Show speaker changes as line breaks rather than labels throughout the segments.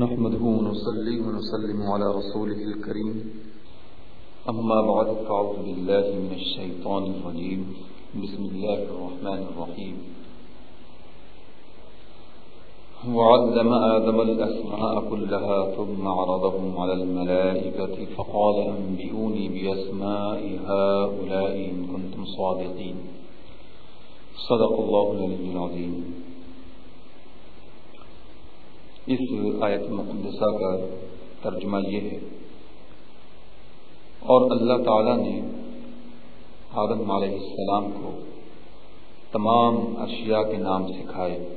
نحمده ونصلي ونسلم على رسوله الكريم. أما بعد فعوذ بالله من الشيطان الرجيم. بسم الله الرحمن الرحيم. وعلم آدم الأسماء كلها ثم عرضهم على الملائكة، فقال أنبئوني بأسماء هؤلاء إن كنتم صادقين. صدق الله العلي العظيم. اس آیت مقدسہ کا ترجمہ یہ ہے۔ اور اللہ تعالی نے آدم علیہ السلام کو تمام اشیاء کے نام سکھائے۔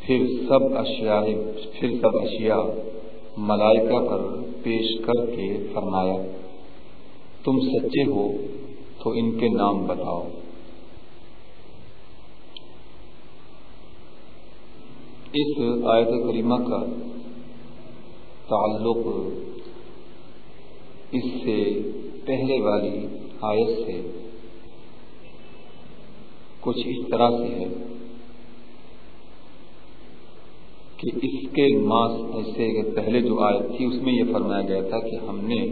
پھر سب اشیاء، پھر سب اشیاء ملائکہ پر پیش کر کے فرمایا، تم سچے ہو تو ان کے نام بتاؤ۔ اس آیت کریمہ کا تعلق اس سے پہلے والی آیت سے کچھ اس طرح سے ہے کہ اس کے ماس ایسے پہلے جو آیت تھی، اس میں یہ فرمایا گیا تھا کہ ہم نے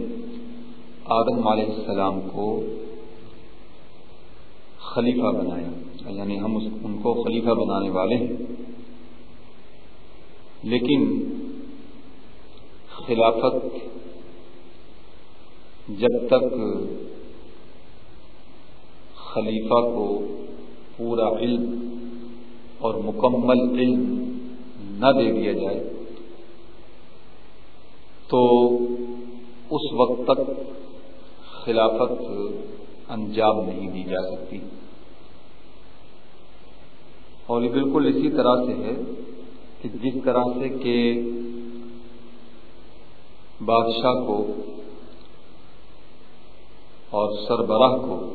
آدم علیہ السلام کو خلیفہ بنایا یعنی ہم ان کو خلیفہ بنانے والے ہیں۔ لیکن خلافت جب تک خلیفہ کو پورا علم اور مکمل علم نہ دے دیا جائے، تو اس وقت تک خلافت انجام نہیں دی جا سکتی۔ اور یہ بالکل اسی طرح سے ہے کہ جس طرح سے کہ بادشاہ کو اور سربراہ کو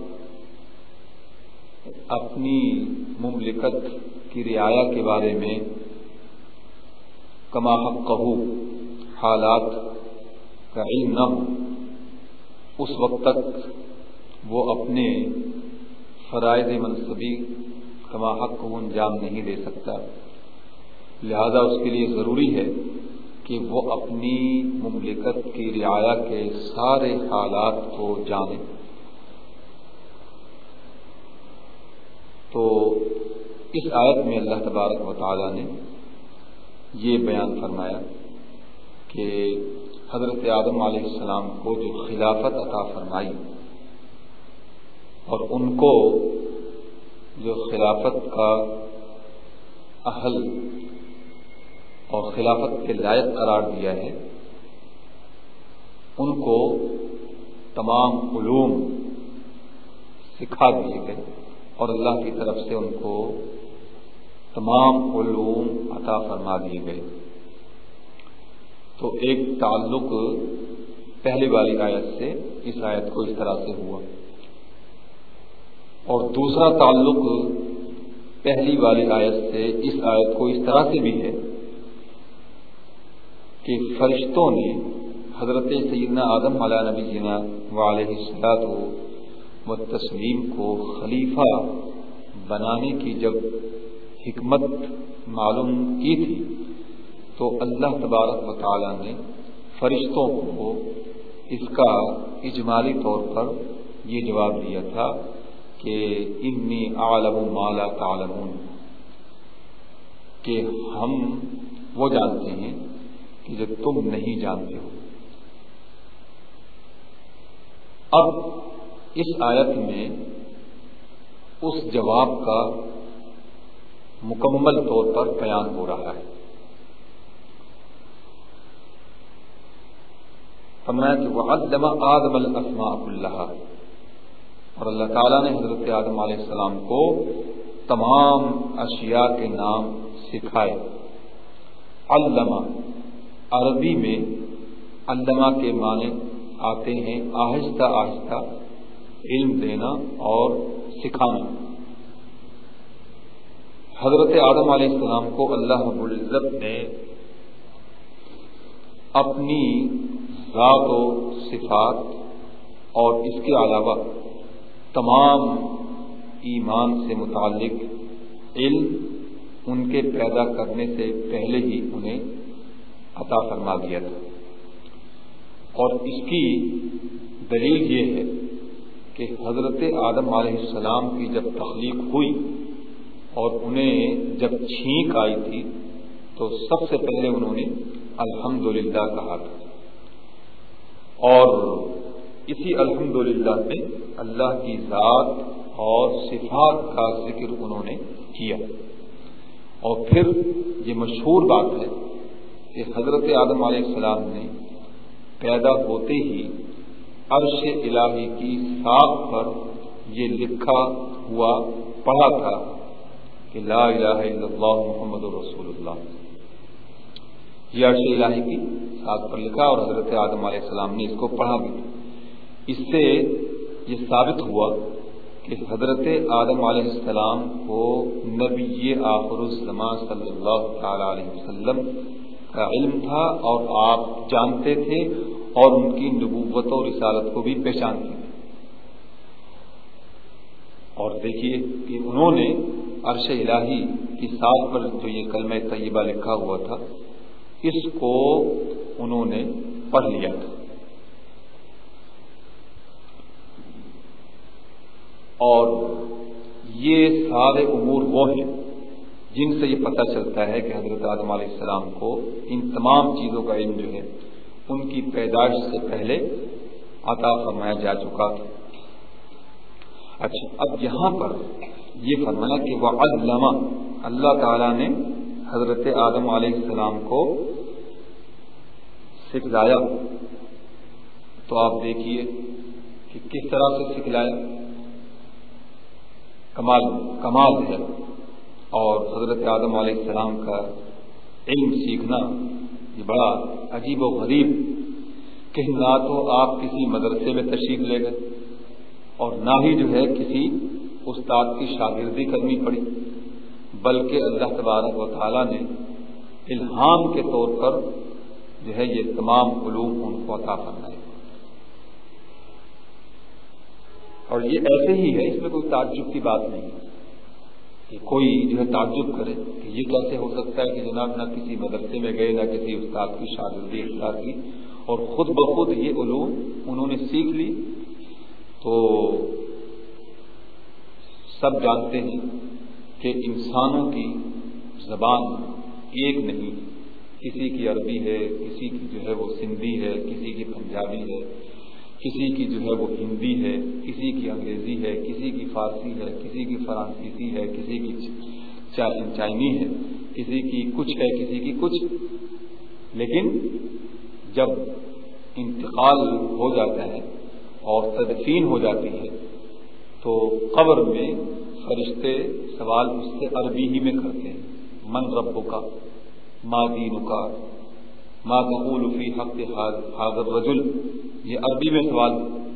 اپنی مملکت کی رعایا کے بارے میں کما کہو حالات کا علم نہ ہو، اس وقت تک وہ اپنے فرائض منصبی کما حق کو انجام نہیں دے سکتا۔ لہذا اس کے لیے ضروری ہے کہ وہ اپنی مملکت کی رعایا کے سارے حالات کو جانے۔ تو اس آیت میں اللہ تبارک و تعالی نے یہ بیان فرمایا کہ حضرت آدم علیہ السلام کو جو خلافت عطا فرمائی اور ان کو جو خلافت کا اہل اور خلافت کے لائق قرار دیا ہے، ان کو تمام علوم سکھا دیے گئے اور اللہ کی طرف سے ان کو تمام علوم عطا فرما دیے گئے۔ تو ایک تعلق پہلی والی آیت سے اس آیت کو اس طرح سے ہوا۔ اور دوسرا تعلق پہلی والی آیت سے اس آیت کو اس طرح سے بھی ہے۔ کہ فرشتوں نے حضرت سیدنا آدم علیہ نبی جینا علیہ السلاط و تسلیم کو خلیفہ بنانے کی جب حکمت معلوم کی تھی، تو اللہ تبارک و تعالیٰ نے فرشتوں کو اس کا اجمالی طور پر یہ جواب دیا تھا کہ انی عالم مالا تعلمون، کہ ہم وہ جانتے ہیں جو تم نہیں جانتے ہو۔ اب اس آیت میں اس جواب کا مکمل طور پر بیان ہو رہا ہے۔ فرمایا کہ آدم الاسماء اللہ اور اللہ تعالیٰ نے حضرت آدم علیہ السلام کو تمام اشیاء کے نام سکھائے۔ علامہ عربی میں علامہ کے معنی آتے ہیں آہستہ آہستہ علم دینا اور سکھانا۔ حضرت آدم علیہ السلام کو اللہ رب العزت نے اپنی ذات و صفات اور اس کے علاوہ تمام ایمان سے متعلق علم ان کے پیدا کرنے سے پہلے ہی انہیں عطا فرما دیا تھا۔ اور اس کی دلیل یہ ہے کہ حضرت آدم علیہ السلام کی جب تخلیق ہوئی اور انہیں جب چھینک آئی تھی، تو سب سے پہلے انہوں نے الحمد کہا تھا۔ اور اسی الحمد للہ میں اللہ کی ذات اور صفات کا ذکر انہوں نے کیا۔ اور پھر یہ مشہور بات ہے کہ حضرت آدم علیہ السلام نے پیدا ہوتے ہی عرش الہی کی ساخ پر یہ لکھا ہوا پڑھا تھا کہ لا الہ الا اللہ محمد رسول اللہ۔ یہ عرش الہی کی ساتھ پر لکھا اور حضرت آدم علیہ السلام نے اس کو پڑھا بھی۔ اس سے یہ ثابت ہوا کہ حضرت آدم علیہ السلام کو نبی آخر السلام صلی اللہ تعالی علیہ وسلم کا علم تھا اور آپ جانتے تھے اور ان کی نبوت و رسالت کو بھی پہچانتے تھے۔ اور دیکھیے کہ انہوں نے عرش الہی کی ساتھ پر جو یہ کلمہ طیبہ لکھا ہوا تھا، اس کو انہوں نے پڑھ لیا تھا۔ اور یہ سارے امور وہ ہیں جن سے یہ پتہ چلتا ہے کہ حضرت آدم علیہ السلام کو ان تمام چیزوں کا علم جو ہے، ان کی پیدائش سے پہلے عطا فرمایا جا چکا۔ تھا اچھا اب یہاں پر یہ فرمایا کہ وہ علامہ اللہ تعالی نے حضرت آدم علیہ السلام کو سکھلایا۔ تو آپ دیکھیے کہ کس طرح سے سکھلایا کمال کمال ہے۔ اور حضرت آدم علیہ السلام کا علم سیکھنا یہ بڑا عجیب و غریب کہ نہ تو آپ کسی مدرسے میں تشریف لے گئے اور نہ ہی جو ہے کسی استاد کی شاگردی کرنی پڑی، بلکہ اللہ تبارک و تعالیٰ نے الہام کے طور پر جو ہے یہ تمام علوم ان کو عطا فرمائے۔ اور یہ ایسے ہی ہے، اس میں کوئی تعجب کی بات نہیں ہے۔ کہ کوئی جو ہے تعجب کرے کہ یہ کیسے ہو سکتا ہے کہ جناب نہ کسی مدرسے میں گئے، نہ کسی استاد کی شاگردی اختیار کی، اور خود بخود یہ علوم انہوں نے سیکھ لی۔ تو سب جانتے ہیں کہ انسانوں کی زبان ایک نہیں، کسی کی عربی ہے، کسی کی جو ہے وہ سندھی ہے، کسی کی پنجابی ہے۔ کسی کی جو ہے وہ ہندی ہے، کسی کی انگریزی ہے، کسی کی فارسی ہے، کسی کی فرانسیسی ہے، کسی کی چائنی ہے، کسی کی کچھ ہے، کسی کی کچھ۔ لیکن جب انتقال ہو جاتا ہے اور تدفین ہو جاتی ہے، تو قبر میں فرشتے سوال اس سے عربی ہی میں کرتے ہیں۔ من رب کا ماں دین کا ماں تقول فی حق حاضر رجل؟ یہ عربی میں سوال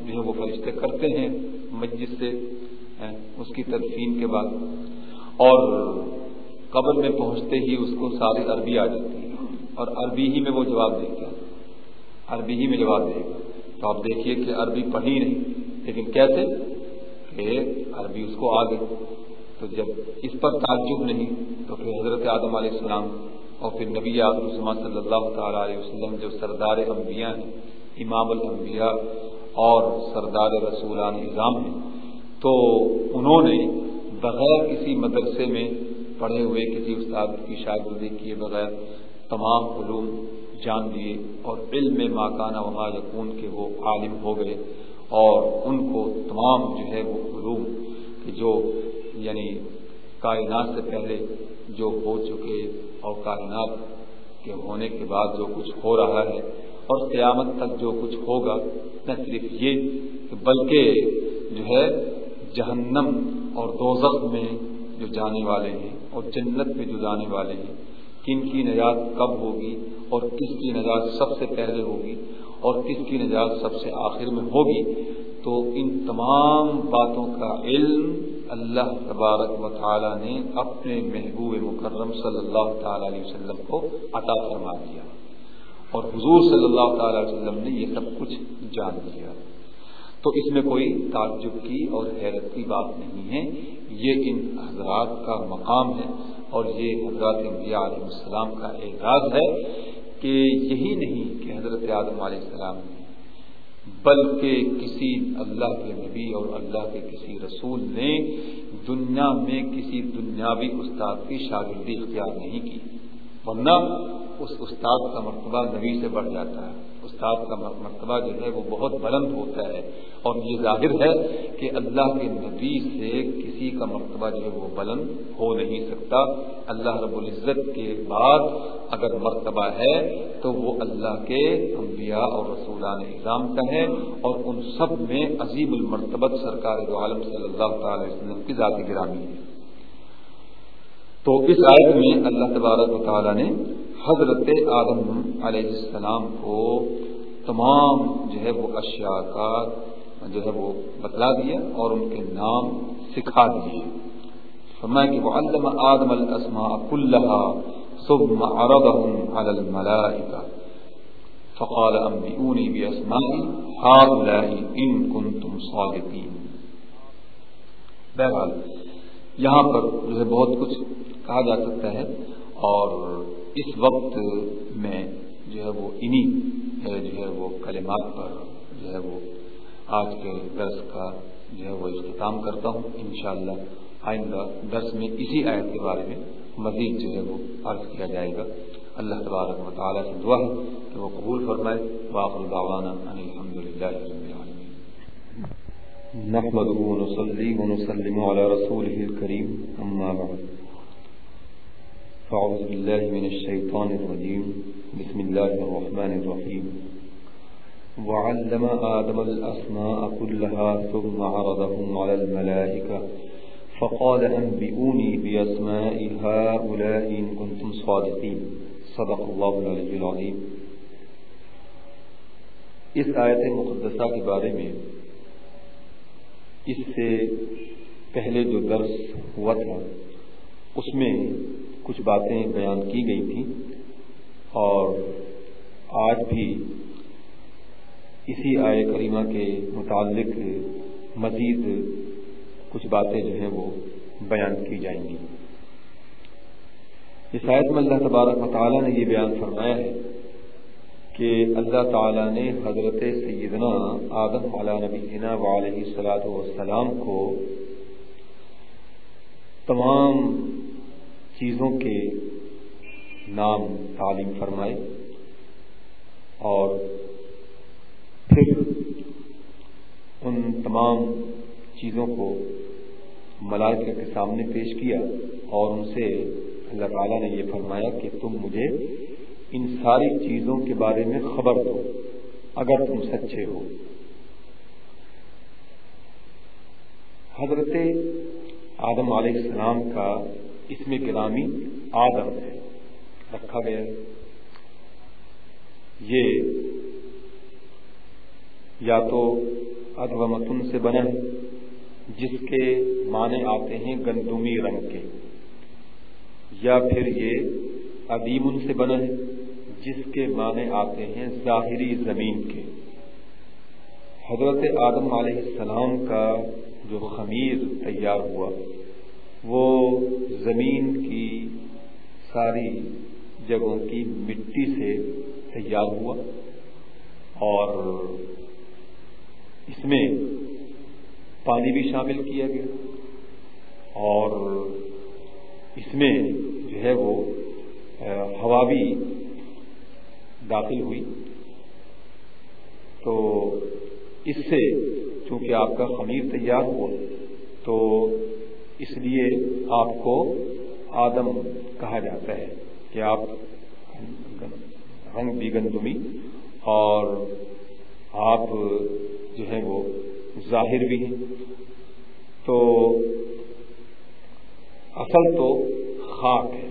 جو ہے وہ فرشتے کرتے ہیں مسجد سے اس کی تدفین کے بعد۔ اور قبر میں پہنچتے ہی اس کو ساری عربی آ جاتی ہے۔ اور عربی ہی میں وہ جواب دے گا۔ عربی ہی میں جواب دے گا۔ تو آپ دیکھیے کہ عربی پڑھی نہیں، لیکن کیسے کہ عربی اس کو آ گئی۔ تو جب اس پر تعجب نہیں، تو پھر حضرت آدم علیہ السلام اور پھر نبی آدم صلی اللہ تعالی علیہ وسلم جو سردار انبیاء ہیں امام الانبیاء اور سردار رسولان نظام ہیں۔ تو انہوں نے بغیر کسی مدرسے میں پڑھے ہوئے کسی استاد کی شاگردی کیے بغیر تمام علوم جان لیے اور علم میں ماکانہ وہاں یقون کے وہ عالم ہو گئے اور ان کو تمام جو ہے وہ علوم کہ جو یعنی کائنات سے پہلے جو ہو چکے اور کائنات کے ہونے کے بعد جو کچھ ہو رہا ہے اور قیامت تک جو کچھ ہوگا، نہ صرف یہ، بلکہ جو ہے جہنم اور دوزخ میں جو جانے والے ہیں اور جنت میں جو جانے والے ہیں، کن کی نجات کب ہوگی اور کس کی نجات سب سے پہلے ہوگی اور کس کی نجات سب سے آخر میں ہوگی، تو ان تمام باتوں کا علم اللہ تبارک و تعالی نے اپنے محبوب مکرم صلی اللہ تعالی علیہ وسلم کو عطا فرما دیا۔ اور حضور صلی اللہ تعالی علیہ وسلم نے یہ سب کچھ جان لیا۔ تو اس میں کوئی تعجب کی اور حیرت کی بات نہیں ہے۔ یہ ان حضرات کا مقام ہے اور یہ حضرات انبیاء علیہ السلام کا اعزاز ہے کہ یہی نہیں کہ حضرت آدم علیہ السلام نے، بلکہ کسی اللہ کے نبی اور اللہ کے کسی رسول نے دنیا میں کسی دنیاوی استاد کی شاگردی اختیار نہیں کی۔ ورنہ اس استاد کا مرتبہ نبی سے بڑھ جاتا ہے۔ استاد کا مرتبہ جو ہے وہ بہت بلند ہوتا ہے۔ اور یہ ظاہر ہے کہ اللہ کے نبی سے کسی کا مرتبہ جو ہے وہ بلند ہو نہیں سکتا۔ اللہ رب العزت کے بعد اگر مرتبہ ہے تو وہ اللہ کے انبیاء اور رسولان نظام کا ہے اور ان سب میں عظیم المرتبت سرکار عالم صلی اللہ تعالی وسلم کی ذاتی گرامی ہے۔ تو اس آیت میں اللہ تبارک و تعالیٰ نے حضرت آدم علیہ السلام کو تمام جو ہے وہ اشیاء کا جو ہے وہ بتلا دیا اور ان کے نام سکھا دیے۔ فرمایا کہ وہ علم آدم الاسماء كلها ثم عرضهم على الملائكة فقال انبئوني باسماء هؤلاء ان كنتم صادقين بہرحال یہاں پر جو ہے بہت کچھ کہا جا سکتا ہے۔ اور اس وقت میں جو ہے وہ انہی جو ہے وہ کلمات پر جو ہے وہ آج کے درس کا جو ہے وہ اختتام کرتا ہوں انشاءاللہ۔ آئندہ درس میں اسی آیت کے بارے میں مزید جو ہے وہ عرض کیا جائے گا۔ اللہ تبارک و تعالیٰ سے دعا ہے کہ وہ قبول فرمائے۔ واقع الدعوانا ان الحمد للہ رب العالمین۔ نحمده ونصلي ونسلم على رسوله الكريم، أما بعد۔ فأعوذ بالله من الشيطان الرجيم. بسم الله الرحمن الرحيم. وعلم آدم الأسماء كلها ثم عرضهم على الملائكة. فقال أنبئوني بأسماء هؤلاء إن كنتم صادقين. صدق الله العلي العظيم. اس آیت مقدسہ کے بارے میں اس سے پہلے جو درس ہوا تھا، اس میں کچھ باتیں بیان کی گئی تھیں اور آج بھی اسی آئے کریمہ کے متعلق مزید کچھ باتیں جو ہیں وہ بیان کی جائیں گی۔ اس آیت میں اللہ تبارک مطالعہ نے یہ بیان فرمایا ہے کہ اللہ تعالیٰ نے حضرت سیدنا آدم علیہ نبی علیہ صلاح والسلام کو تمام چیزوں کے نام تعلیم فرمائے اور پھر ان تمام چیزوں کو ملائکہ کے سامنے پیش کیا اور ان سے اللہ تعالیٰ نے یہ فرمایا کہ تم مجھے ان ساری چیزوں کے بارے میں خبر دو، اگر تم سچے ہو۔ حضرت آدم علیہ السلام کا اس میں گرامی آدم ہے۔ رکھا گیا یہ یا تو ادومتن سے بنا ہے، جس کے معنی آتے ہیں گندمی رنگ کے۔ یا پھر یہ ادیم سے بنا ہے، جس کے معنی آتے ہیں ظاہری زمین کے۔ حضرت آدم علیہ السلام کا جو خمیر تیار ہوا وہ زمین کی ساری جگہوں کی مٹی سے تیار ہوا اور اس میں پانی بھی شامل کیا گیا اور اس میں جو ہے وہ ہوا بھی داخل ہوئی۔ تو اس سے چونکہ آپ کا خمیر تیار ہوا، تو اس لیے آپ کو آدم کہا جاتا ہے کہ آپ رنگ بھی گندمی اور آپ جو ہے وہ ظاہر بھی ہیں۔ تو اصل تو خاک ہے۔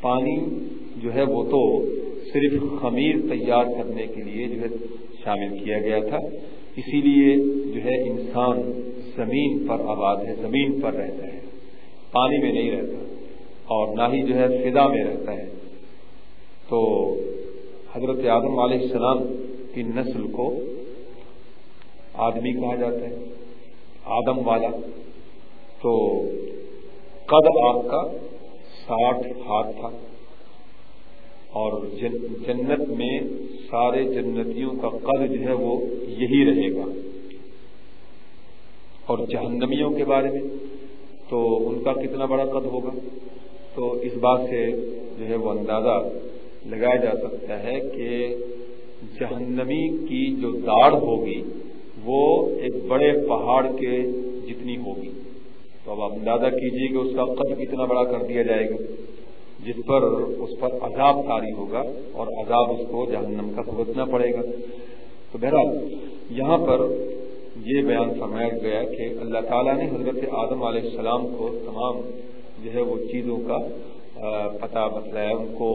پانی جو ہے وہ تو صرف خمیر تیار کرنے کے لیے جو ہے شامل کیا گیا تھا۔ اسی لیے جو ہے انسان زمین پر آباد ہے، زمین پر رہتا ہے۔ پانی میں نہیں رہتا اور نہ ہی جو ہے فضا میں رہتا ہے۔ تو حضرت آدم علیہ السلام کی نسل کو آدمی کہا جاتا ہے، آدم والا۔ تو قد آپ کا ساٹھ ہاتھ تھا اور جنت میں سارے جنتیوں کا قد جو ہے وہ یہی رہے گا۔ اور جہنمیوں کے بارے میں تو ان کا کتنا بڑا قد ہوگا؟ تو اس بات سے جو ہے وہ اندازہ لگایا جا سکتا ہے کہ جہنمی کی جو داڑھ ہوگی، وہ ایک بڑے پہاڑ کے جتنی ہوگی۔ تو اب آپ اندازہ کیجیے کہ اس کا قد کتنا بڑا کر دیا جائے گا، جس پر اس پر عذاب تاری ہوگا اور عذاب اس کو جہنم کا بھگتنا پڑے گا۔ تو بہرحال، یہاں پر یہ بیان فرمایا گیا کہ اللہ تعالیٰ نے حضرت آدم علیہ السلام کو تمام جو ہے وہ چیزوں کا پتہ بتلایا، ان کو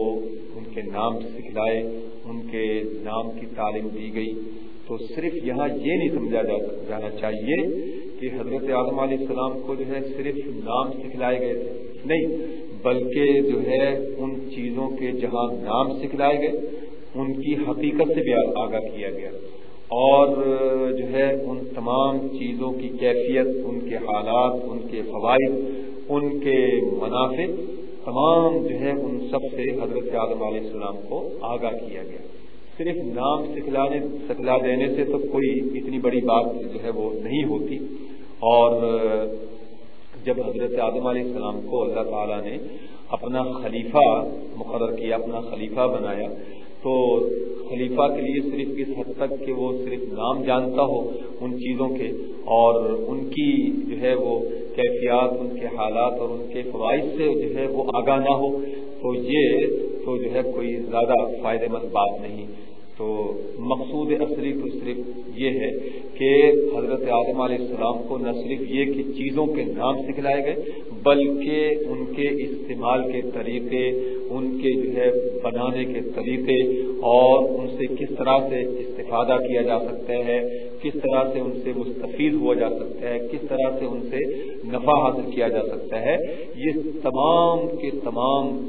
ان کے نام سکھلائے، ان کے نام کی تعلیم دی گئی۔ تو صرف یہاں یہ نہیں سمجھا جانا چاہیے کہ حضرت اعظم علیہ السلام کو جو ہے صرف نام سکھلائے گئے تھے۔ نہیں، بلکہ جو ہے ان چیزوں کے جہاں نام سکھلائے گئے، ان کی حقیقت سے بھی آگاہ کیا گیا۔ اور جو ہے ان تمام چیزوں کی کیفیت، ان کے حالات، ان کے فوائد، ان کے منافع، تمام جو ہے ان سب سے حضرت اعظم علیہ السلام کو آگاہ کیا گیا۔ صرف نام سکھلانے سکھلا دینے سے تو کوئی اتنی بڑی بات جو ہے وہ نہیں ہوتی۔ اور جب حضرت آدم علیہ السلام کو اللہ تعالیٰ نے اپنا خلیفہ مقرر کیا، اپنا خلیفہ بنایا، تو خلیفہ کے لیے صرف اس حد تک کہ وہ صرف نام جانتا ہو ان چیزوں کے اور ان کی جو ہے وہ کیفیات، ان کے حالات اور ان کے فوائد سے جو ہے وہ آگاہ نہ ہو، تو یہ تو جو ہے کوئی زیادہ فائدہ مند بات نہیں۔ تو مقصود اصلی تو صرف یہ ہے کہ حضرت آدم علیہ السلام کو نہ صرف یہ کہ چیزوں کے نام سکھلائے گئے، بلکہ ان کے استعمال کے طریقے، ان کے جو ہے بنانے کے طریقے اور ان سے کس طرح سے استفادہ کیا جا سکتا ہے، کس طرح سے ان سے مستفید ہوا جا سکتا ہے، کس طرح سے ان سے نفع حاصل کیا جا سکتا ہے، یہ تمام کے تمام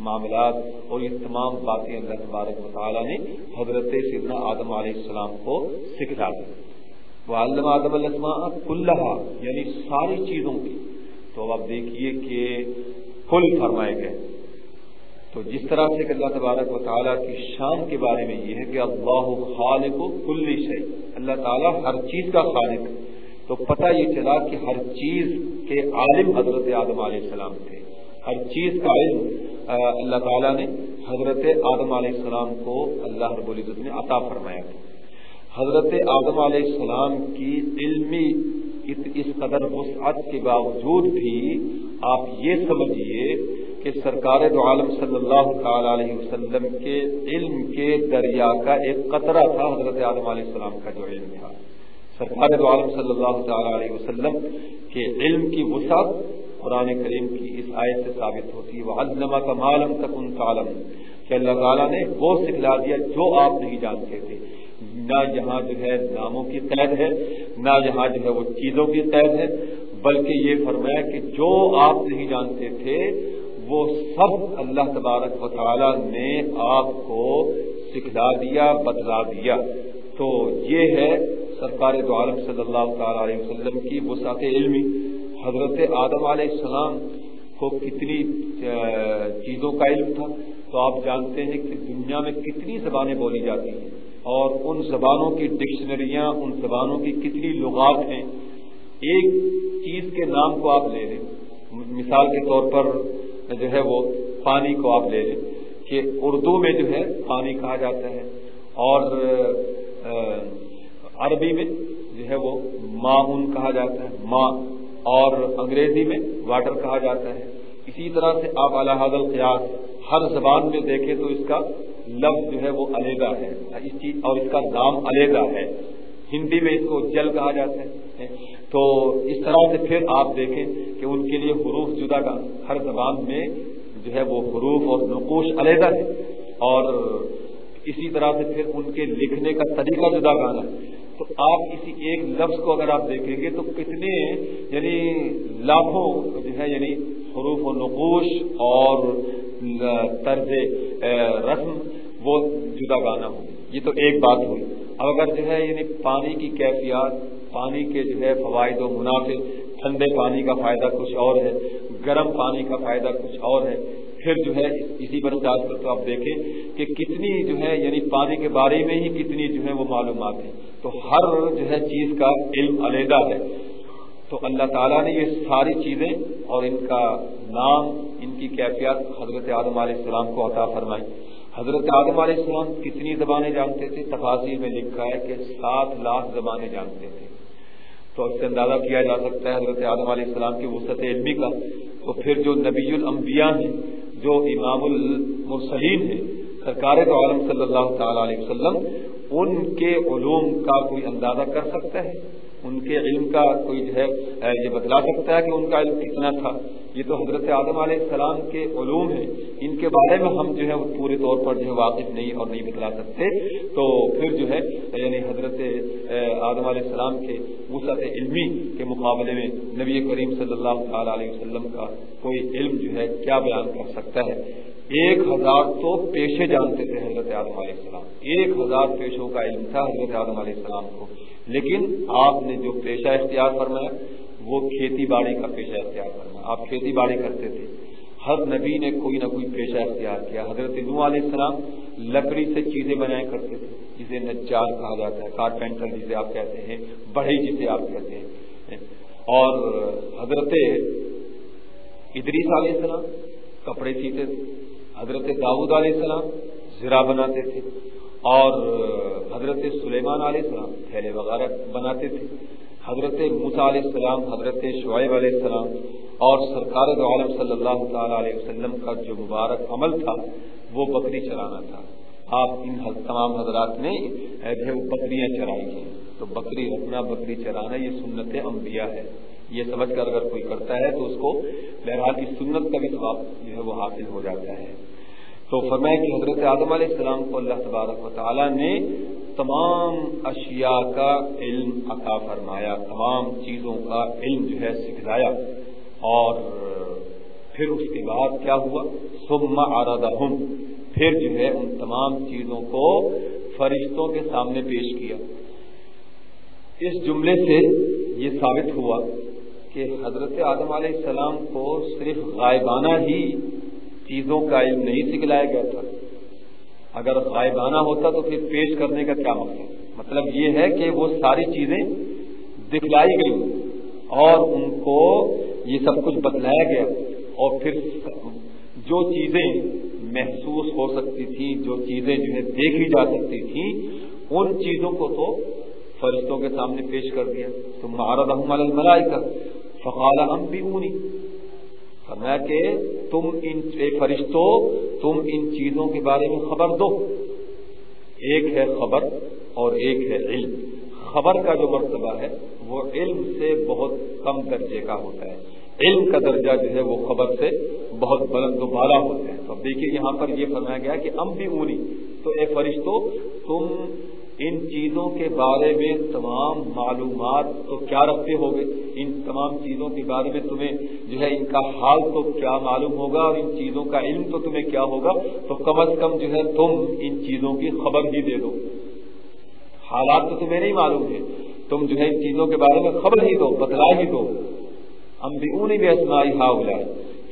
معاملات اور یہ تمام باتیں اللہ تبارک مطالعہ نے حضرت سیدنا آدم علیہ السلام کو سکھلا دی۔ وہ علم آدم السلام کلّہ یعنی ساری چیزوں کی۔ تو اب دیکھیے کہ کل فرمائے گئے۔ تو جس طرح سے اللہ تبارک و تعالیٰ کی شان کے بارے میں یہ ہے کہ اللہ خالق و کل شہی اللہ تعالیٰ ہر چیز کا خالق۔ تو پتہ یہ چلا کہ ہر چیز کے عالم حضرت آدم علیہ السلام تھے۔ ہر چیز کا علم اللہ تعالیٰ نے حضرت آدم علیہ السلام کو اللہ رب العزت نے عطا فرمایا۔ تھا حضرت آدم علیہ السلام کی علمی اس قدر وسعت کے باوجود بھی آپ یہ سمجھیے کہ سرکار دو عالم صلی اللہ تعالی علیہ وسلم کے علم کے دریا کا ایک قطرہ تھا حضرت عالم علیہ السلام کا جو علم تھا۔ سرکار دو عالم صلی اللہ تعالی علیہ وسلم کے علم کی وسعت قرآن کریم کی اس آیت سے ثابت ہوتی ہے۔ وہ کا معلوم تک ان کہ اللہ تعالیٰ نے وہ سکھلا دیا جو آپ نہیں جانتے تھے۔ نہ یہاں جو ہے ناموں کی قید ہے، نہ یہاں جو ہے وہ چیزوں کی قید ہے، بلکہ یہ فرمایا کہ جو آپ نہیں جانتے تھے، وہ سب اللہ تبارک و تعالی نے آپ کو سکھلا دیا، بتلا دیا۔ تو یہ ہے سرکار دو عالم صلی اللہ تعالی علیہ وسلم کی وسعت علمی حضرت آدم علیہ السلام کو کتنی چیزوں کا علم تھا۔ تو آپ جانتے ہیں کہ دنیا میں کتنی زبانیں بولی جاتی ہیں اور ان زبانوں کی ڈکشنریاں، ان زبانوں کی کتنی لغات ہیں۔ ایک چیز کے نام کو آپ لے لیں۔ مثال کے طور پر جو ہے وہ پانی کو آپ لے لیں کہ اردو میں جو ہے پانی کہا جاتا ہے اور عربی میں جو ہے وہ معاون کہا جاتا ہے ماں اور انگریزی میں واٹر کہا جاتا ہے۔ اسی طرح سے آپ اعلیٰ القیاس ہر زبان میں دیکھیں تو اس کا لفظ جو ہے وہ علیحدہ ہے۔ اور اس کا نام علیحدہ ہے۔ ہندی میں اس کو جل کہا جاتا ہے۔ تو اس طرح سے پھر آپ دیکھیں کہ ان کے لیے حروف جدا کا ہر زبان میں جو ہے وہ حروف اور نقوش علیحدہ ہے۔ اور اسی طرح سے پھر ان کے لکھنے کا طریقہ جدا گانا ہے۔ تو آپ کسی ایک لفظ کو اگر آپ دیکھیں گے تو کتنے یعنی لاکھوں جو ہے یعنی حروف و نقوش اور طرز رسم، وہ جدا گانا ہو یہ تو ایک بات ہوئی۔ اب اگر جو ہے یعنی پانی کی کیفیات، پانی کے جو ہے فوائد و منافع، ٹھنڈے پانی کا فائدہ کچھ اور ہے، گرم پانی کا فائدہ کچھ اور ہے پھر جو ہے، اسی پر چارج کر تو آپ دیکھیں کہ کتنی جو ہے یعنی پانی کے بارے میں ہی کتنی جو ہے وہ معلومات ہیں۔ تو ہر جو ہے چیز کا علم علیحدہ ہے۔ تو اللہ تعالیٰ نے یہ ساری چیزیں اور ان کا نام، ان کی کیفیات حضرت آدم علیہ السلام کو عطا فرمائی۔ حضرت آدم علیہ السلام کتنی زبانیں جانتے تھے؟ تفاصیر میں لکھا ہے کہ سات لاکھ زبانیں جانتے تھے۔ تو اس سے اندازہ کیا جا سکتا ہے حضرت آدم علیہ السلام کی وسط علمی کا؟ تو پھر جو نبی الانبیاء ہیں جو امام المرسلین ہیں سرکار تو عالم صلی اللہ تعالی علیہ وسلم، ان کے علوم کا کوئی اندازہ کر سکتا ہے؟ ان کے علم کا کوئی جو ہے یہ بتلا سکتا ہے کہ ان کا علم کتنا تھا؟ یہ تو حضرت آدم علیہ السلام کے علوم ہیں۔ ان کے بارے میں ہم جو ہے پورے طور پر جو ہے، واقف نہیں اور نہیں بتلا سکتے۔ تو پھر جو ہے یعنی حضرت آدم علیہ السلام کے وسعت علمی کے مقابلے میں نبی کریم صلی اللہ تعالی علیہ وسلم کا کوئی علم جو ہے، کیا بیان کر سکتا ہے؟ ایک ہزار تو پیشے جانتے تھے حضرت آدم علیہ السلام۔ ایک ہزار پیشوں کا علم تھا حضرت آدم علیہ السلام کو۔ لیکن آپ نے جو پیشہ اختیار فرمایا، وہ کھیتی باڑی کا پیشہ اختیار فرمایا۔ آپ کھیتی باڑی کرتے تھے۔ ہر نبی نے کوئی نہ کوئی پیشہ اختیار کیا۔ حضرت نو علیہ السلام لکڑی سے چیزیں بنایا کرتے تھے، جسے نجار کہا جاتا ہے، کارپینٹر جسے آپ کہتے ہیں، بڑھئی جسے آپ کہتے ہیں۔ اور حضرت ادریس علیہ السلام کپڑے سیتے تھے۔ حضرت داؤد علیہ السلام زرا بناتے تھے اور حضرت سلیمان علیہ السلام تھیلے وغیرہ بناتے تھے۔ حضرت موسا علیہ السلام، حضرت شعیب علیہ السلام اور سرکار عالم صلی اللہ تعالی علیہ وسلم کا جو مبارک عمل تھا، وہ بکری چرانا تھا۔ آپ ان تمام حضرات نے بکریاں چرائی ہیں۔ تو بکری رکھنا بکری چرانا یہ سنت انبیاء ہے۔ یہ سمجھ کر اگر کوئی کرتا ہے تو اس کو بہرحال کی سنت کا بھی ثواب جو ہے وہ حاصل ہو جاتا ہے۔ تو فرمایا کہ حضرت آدم علیہ السلام کو اللہ تبارک و تعالی نے تمام اشیاء کا علم عطا فرمایا، تمام چیزوں کا علم جو ہے سکھلایا۔ اور پھر اس کے بعد کیا ہوا؟ سم آرادہم پھر جو ہے ان تمام چیزوں کو فرشتوں کے سامنے پیش کیا۔ اس جملے سے یہ ثابت ہوا کہ حضرت آدم علیہ السلام کو صرف غائبانہ ہی چیزوں کا علم نہیں سکھلایا گیا تھا۔ اگر غائبانہ ہوتا تو پھر پیش کرنے کا کیا مطلب مطلب یہ ہے کہ وہ ساری چیزیں دکھلائی گئی اور ان کو یہ سب کچھ بتلایا گیا۔ اور پھر جو چیزیں محسوس ہو سکتی تھی جو چیزیں جو ہے دیکھی جا سکتی تھی ان چیزوں کو تو فرشتوں کے سامنے پیش کر دیا۔ تو مہارت الملائی کا فقال ہم بھی اونی فرمایا کہ تم ان فرشتوں تم ان چیزوں کے بارے میں خبر دو۔ ایک ہے خبر اور ایک ہے علم۔ خبر کا جو مرتبہ ہے، وہ علم سے بہت کم درجے کا ہوتا ہے۔ علم کا درجہ جو ہے، وہ خبر سے بہت بلند و بالا ہوتا ہے۔ تو اب دیکھیے، یہاں پر یہ فرمایا گیا کہ ام بھی اونی تو اے فرشتوں تم ان چیزوں کے بارے میں تمام معلومات تو کیا رکھتے ہو گے ان تمام چیزوں کے بارے میں تمہیں جو ہے ان کا حال تو کیا معلوم ہوگا اور ان چیزوں کا علم تو تمہیں کیا ہوگا؟ تو کم از کم جو ہے تم ان چیزوں کی خبر ہی دے دو۔ حالات تو تمہیں نہیں معلوم ہے تم جو ہے ان چیزوں کے بارے میں خبر ہی دو بتلا ہی دو۔ ہم بھی اونی بھی اسمائی ہا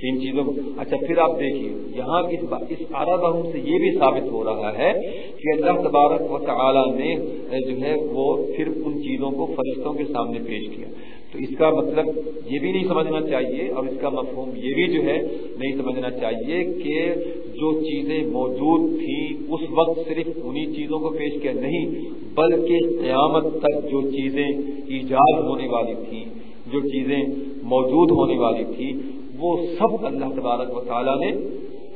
ان چیزوں کو۔ اچھا پھر آپ دیکھیے، یہاں اس اس آرا بہم سے یہ بھی ثابت ہو رہا ہے کہ اللہ تبارک و تعالی نے جو ہے، وہ پھر ان چیزوں کو فرشتوں کے سامنے پیش کیا۔ تو اس کا مطلب یہ بھی نہیں سمجھنا چاہیے اور اس کا مفہوم یہ بھی جو ہے نہیں سمجھنا چاہیے کہ جو چیزیں موجود تھیں اس وقت صرف انہی چیزوں کو پیش کیا نہیں، بلکہ قیامت تک جو چیزیں ایجاد ہونے والی تھیں، جو چیزیں موجود ہونے والی تھی وہ سب اللہ تبارک و تعالیٰ نے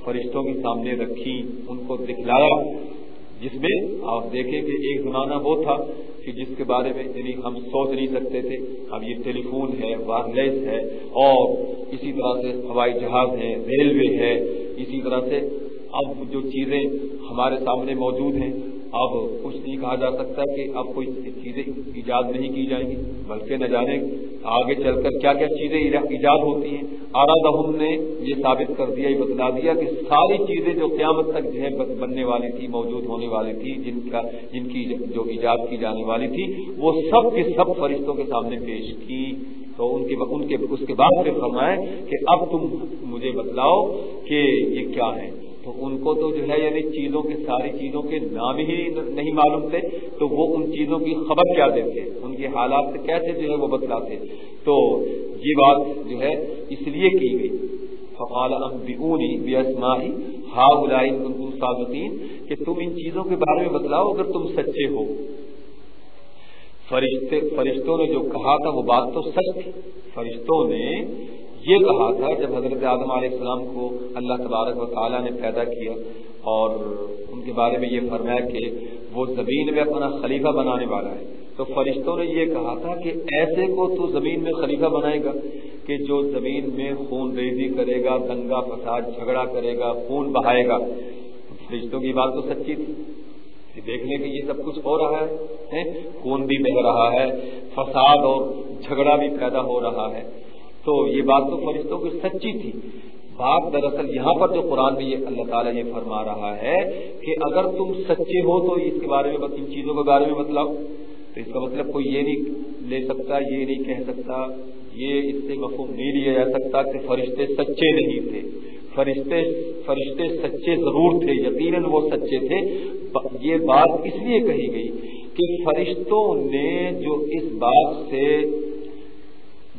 فرشتوں کے سامنے رکھی، ان کو دکھلایا، جس میں آپ دیکھیں کہ ایک زمانہ وہ تھا کہ جس کے بارے میں یعنی ہم سوچ نہیں سکتے تھے، اب یہ ٹیلی فون ہے، وائرلیس ہے، اور اسی طرح سے ہوائی جہاز ہے، ریلوے ہے، اسی طرح سے اب جو چیزیں ہمارے سامنے موجود ہیں اب کچھ نہیں کہا جا سکتا کہ اب کوئی چیزیں ایجاد نہیں کی جائیں گی، بلکہ نہ جانے آگے چل کر کیا کیا چیزیں ایجاد ہوتی ہیں۔ آراد نے یہ ثابت کر دیا، یہ بتلا دیا کہ ساری چیزیں جو قیامت تک جو ہے بننے والی تھی، موجود ہونے والی تھی، جن کا جن کی جو ایجاد کی جانے والی تھی، وہ سب کے سب فرشتوں کے سامنے پیش کی۔ تو ان کے ان کے اس کے بعد پھر فرمائے کہ اب تم مجھے بتلاؤ کہ یہ کیا ہے۔ تو ان کو تو جو ہے یعنی چیزوں کے ساری چیزوں کے نام ہی نہیں معلوم تھے، تو وہ ان چیزوں کی خبر کیا دیتے؟ ان کے حالات سے کیسے جو ہے وہ بتلاتے؟ تو یہ بات جو ہے اس لیے کی گئی۔ فقال انبئونی بیاسمائی ہا الائی کنتم صادقین، کہ تم ان چیزوں کے بارے میں بتلاؤ اگر تم سچے ہو۔ فرشتے، فرشتوں نے جو کہا تھا وہ بات تو سچ تھی۔ فرشتوں نے یہ کہا تھا جب حضرت آدم علیہ السلام کو اللہ تبارک و تعالیٰ نے پیدا کیا اور ان کے بارے میں یہ فرمایا کہ وہ زمین میں اپنا خلیفہ بنانے والا ہے۔ تو فرشتوں نے یہ کہا تھا کہ ایسے کو تو زمین میں خلیفہ بنائے گا کہ جو زمین میں خون ریزی کرے گا، دنگا فساد، جھگڑا کرے گا، خون بہائے گا۔ فرشتوں کی بات تو سچی تھی۔ دیکھنے کہ یہ سب کچھ ہو رہا ہے خون بھی بہ رہا ہے، فساد اور جھگڑا بھی پیدا ہو رہا ہے۔ تو یہ بات تو فرشتوں کی سچی تھی۔ بات دراصل یہاں پر جو قرآن میں یہ اللہ تعالیٰ یہ فرما رہا ہے کہ اگر تم سچے ہو تو اس کے بارے میں ان چیزوں کے بارے میں بتلاؤ تو اس کا مطلب کوئی یہ نہیں لے سکتا، یہ نہیں کہہ سکتا، یہ اس سے مفہوم نہیں لیا جا سکتا کہ فرشتے سچے نہیں تھے۔ فرشتے فرشتے سچے ضرور تھے، یقیناً وہ سچے تھے۔ یہ بات اس لیے کہی گئی کہ فرشتوں نے جو اس بات سے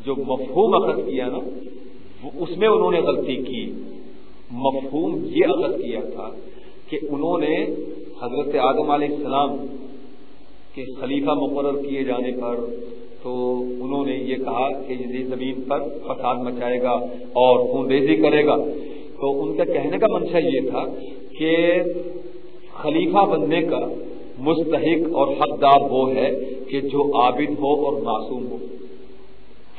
جو مفہوم اخذ کیا نا اس میں انہوں نے غلطی کی۔ مفہوم یہ اخذ کیا تھا کہ انہوں نے حضرت آدم علیہ السلام کے خلیفہ مقرر کیے جانے پر تو انہوں نے یہ کہا کہ یہ زمین پر فساد مچائے گا اور خون ریزی کرے گا۔ تو ان کا کہنے کا منشا یہ تھا کہ خلیفہ بننے کا مستحق اور حقدار وہ ہے کہ جو عابد ہو اور معصوم ہو۔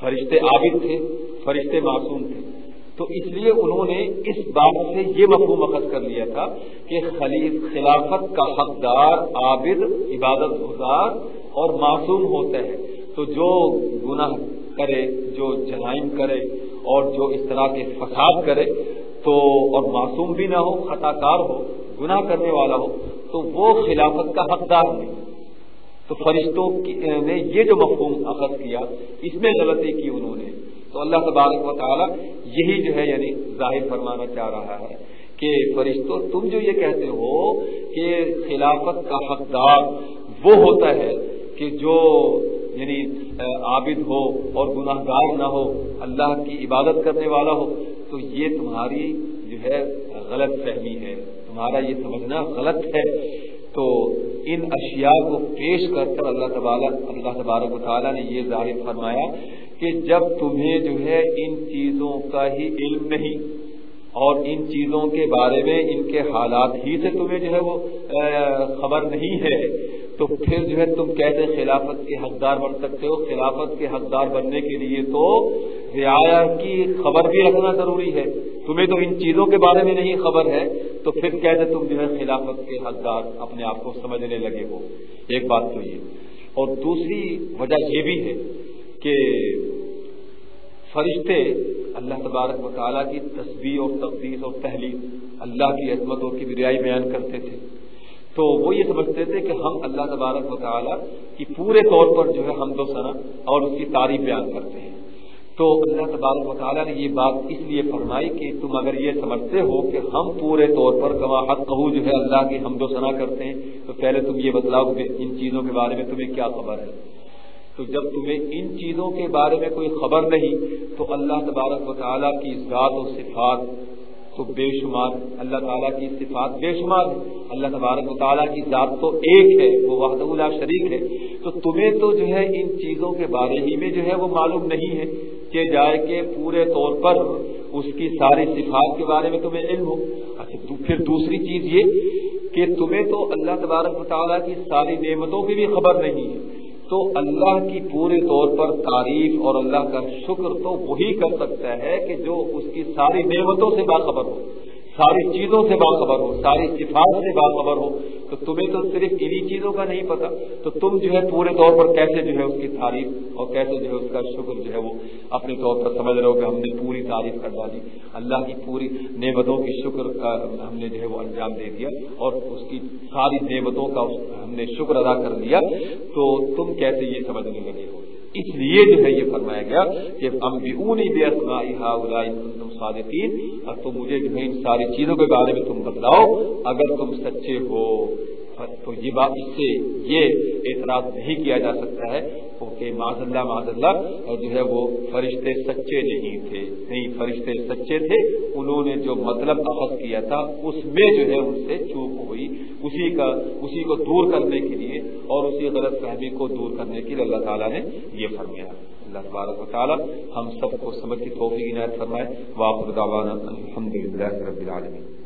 فرشتے عابد تھے، فرشتے معصوم تھے۔ تو اس لیے انہوں نے اس بات سے یہ مفہوم اخذ کر لیا تھا کہ خلافت کا حقدار، عابد، عبادت گزار اور معصوم ہوتا ہے تو جو گناہ کرے، جو جرائم کرے اور جو اس طرح کے فساد کرے، تو اور معصوم بھی نہ ہو خطا کار ہو، گناہ کرنے والا ہو، تو وہ خلافت کا حقدار نہیں۔ تو فرشتوں نے یہ جو مفہوم اخذ کیا، اس میں غلطی کی انہوں نے۔ تو اللہ تبارک و تعالی یہی جو ہے یعنی ظاہر فرمانا چاہ رہا ہے کہ فرشتوں، تم جو یہ کہتے ہو کہ خلافت کا حقدار وہ ہوتا ہے کہ جو یعنی عابد ہو اور گناہ گار نہ ہو، اللہ کی عبادت کرنے والا ہو، تو یہ تمہاری جو ہے غلط فہمی ہے، تمہارا یہ سمجھنا غلط ہے۔ تو ان اشیاء کو پیش کر کر اللہ تبارک اللہ تبارک و تعالیٰ نے یہ ظاہر فرمایا کہ جب تمہیں جو ہے ان چیزوں کا ہی علم نہیں اور ان چیزوں کے بارے میں ان کے حالات ہی سے تمہیں جو ہے وہ خبر نہیں ہے، تو پھر جو ہے تم کیسے خلافت کے حقدار بن سکتے ہو؟ خلافت کے حقدار بننے کے لیے تو رعایا کی خبر بھی رکھنا ضروری ہے۔ تمہیں تو ان چیزوں کے بارے میں نہیں خبر ہے تو پھر کیسے تم جو ہے خلافت کے حقدار اپنے آپ کو سمجھنے لگے ہو۔ ایک بات تو یہ۔ اور دوسری وجہ یہ بھی ہے کہ فرشتے اللہ تبارک و تعالیٰ کی تصویر اور تقدیس اور تحلیل اللہ کی عظمتوں کی بریائی بیان کرتے تھے۔ تو وہ یہ سمجھتے تھے کہ ہم اللہ تبارک و تعالیٰ کی پورے طور پر جو ہے ہم دو سنا اور اس کی تعریف بیان کرتے ہیں۔ تو اللہ تبارک و تعالیٰ نے یہ بات اس لیے فرمائی کہ تم اگر یہ سمجھتے ہو کہ ہم پورے طور پر گواہت کہو جو ہے اللہ کی ہم دو سنا کرتے ہیں، تو پہلے تم یہ بتلاؤ کہ ان چیزوں کے بارے میں تمہیں کیا خبر ہے۔ تو جب تمہیں ان چیزوں کے بارے میں کوئی خبر نہیں، تو اللہ تبارک و تعالیٰ کی ذات و صفات تو بے شمار اللہ تعالیٰ کی صفات بے شمار ہے۔ اللہ تبارک و تعالیٰ کی ذات تو ایک ہے، وہ وحد اللہ شریک ہے۔ تو تمہیں تو جو ہے ان چیزوں کے بارے ہی میں جو ہے وہ معلوم نہیں ہے۔ کہ جائے کہ پورے طور پر اس کی ساری صفات کے بارے میں تمہیں علم ہو۔ اچھا پھر دوسری چیز یہ کہ تمہیں تو اللہ تبارک مطالعہ تعالیٰ کی ساری نعمتوں کی بھی خبر نہیں ہے۔ تو اللہ کی پورے طور پر تعریف اور اللہ کا شکر تو وہی کر سکتا ہے کہ جو اس کی ساری نعمتوں سے باخبر ہو۔ ساری چیزوں سے باخبر ہو، ساری صفات سے باخبر ہو، تو تمہیں تو صرف انہی چیزوں کا نہیں پتا تو تم جو ہے پورے طور پر کیسے جو ہے اس کی تعریف اور کیسے جو ہے اس کا شکر جو ہے وہ اپنے طور پر سمجھ رہے ہو کہ ہم نے پوری تعریف کروا دی۔ اللہ کی پوری نعمتوں کی شکر کا ہم نے جو ہے وہ انجام دے دیا اور اس کی ساری نعمتوں کا ہم نے شکر ادا کر دیا۔ تو تم کیسے یہ سمجھنے لگے ہو؟ اس لیے جو ہے یہ فرمایا گیا کہ ہم بھی اونی بے تم صادقین، اور تم مجھے جو ہے ان ساری چیزوں کے بارے میں تم بتلاؤ، اگر تم سچے ہو۔ تو یہ بات اس سے یہ اعتراض نہیں کیا جا سکتا ہے کہ معذ اللہ معذ اللہ جو ہے وہ فرشتے سچے نہیں تھے۔ نہیں، فرشتے سچے تھے۔ انہوں نے جو مطلب اخذ کیا تھا، اس میں جو ہے ان سے چوک ہوئی۔ اسی کا، اسی کو دور کرنے کے لیے اور اسی غلط فہمی کو دور کرنے کے لیے اللہ تعالیٰ نے یہ فرمایا۔ اللہ تبارک و تعالیٰ ہم سب کو سمجھ کی توفیق عنایت فرمائے۔ واپس الحمد للہ رب العالمین۔